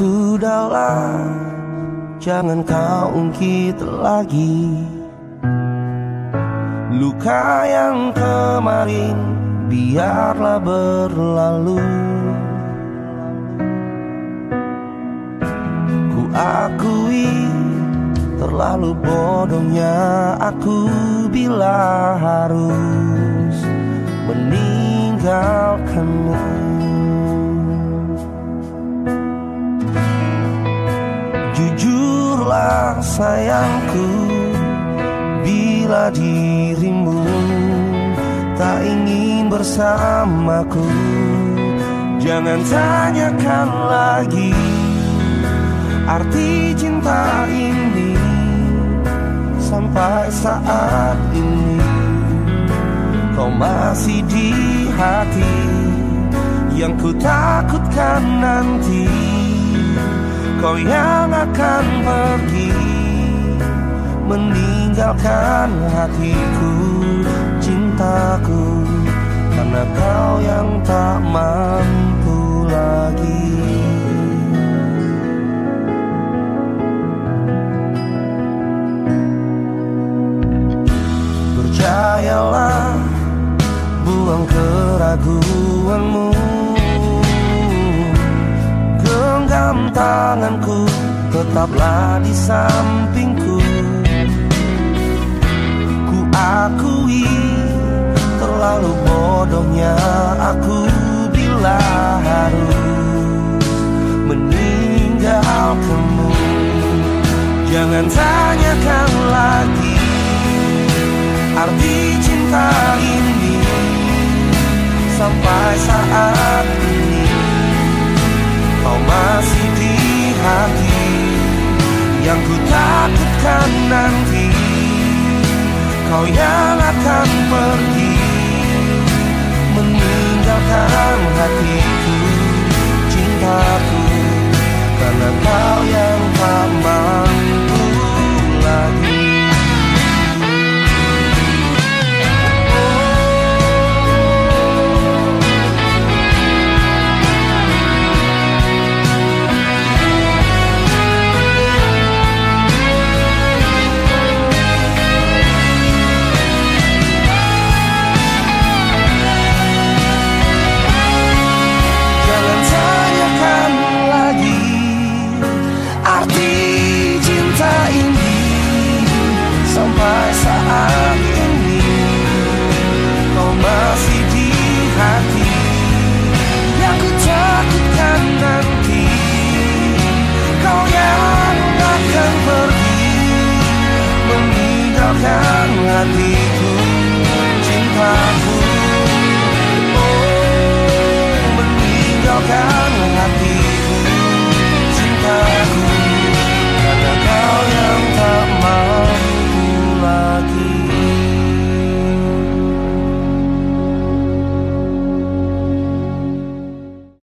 Sudahlah, jangan kau ungkit lagi. Luka yang kemarin biarlah berlalu. Ku akui terlalu bodohnya aku bila harus meninggalkanmu sayangku Bila dirimu tak ingin bersamaku Jangan tanyakan lagi Arti cinta ini Sampai saat ini. Kau masih di hati Yang ku takutkan nanti. Kau yang akan pergi Meninggalkan hatiku Cintaku Karena kau yang tak mampu lagi. Percayalah Buang keraguanmu. Genggam tanganku Tetaplah di sampingku bodohnya aku Bila harus Meninggalkanmu. Jangan tanyakan lagi Arti cinta ini Sampai saat ini. Kau masih di hati Yang ku takutkan nanti. Kau yang meninggalkan hati